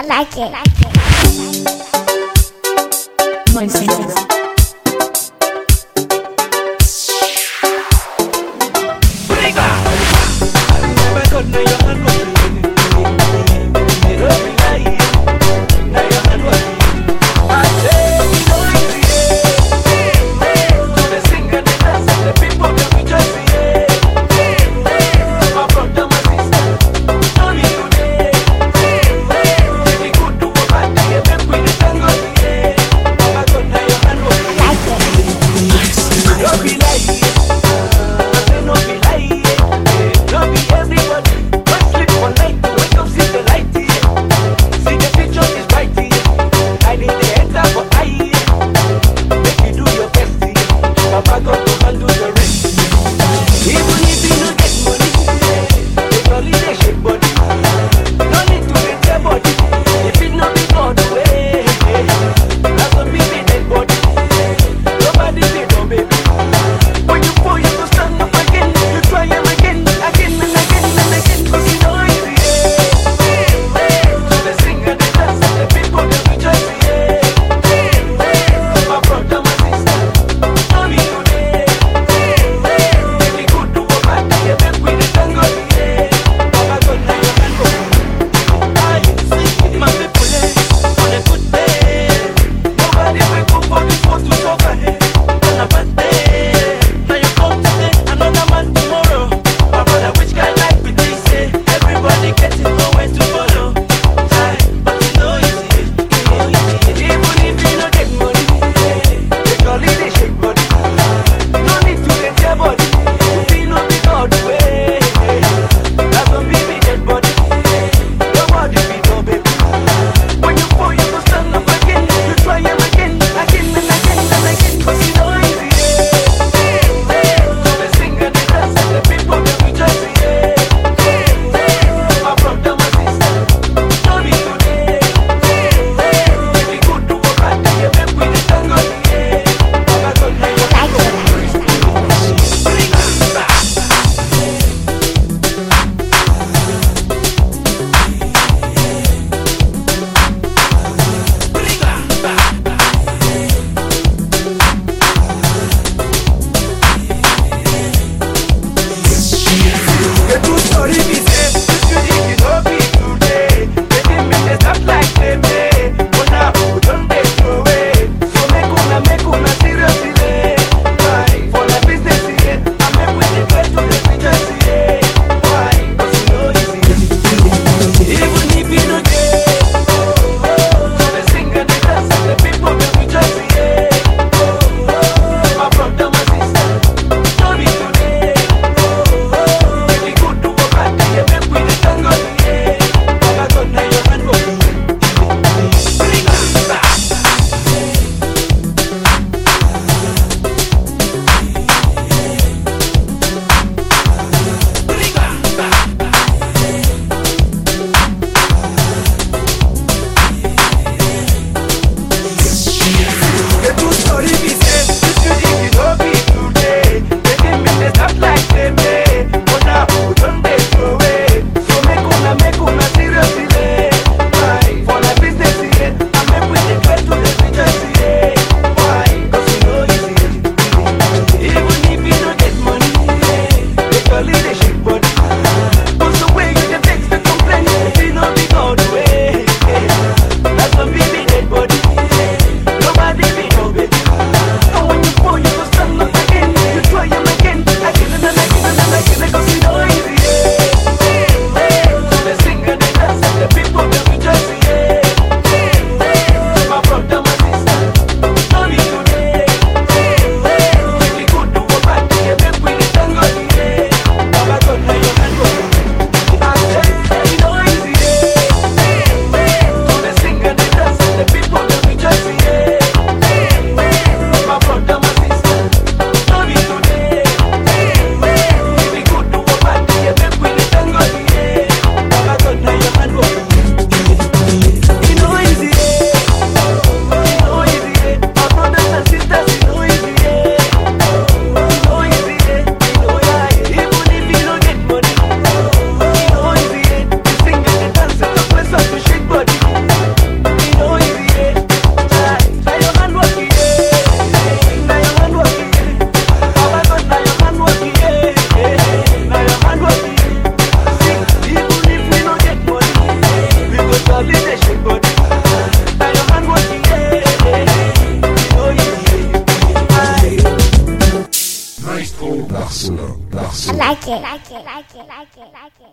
I like it. I like it. Mindset. Thank you. Like it, like it, like it, like it, like it.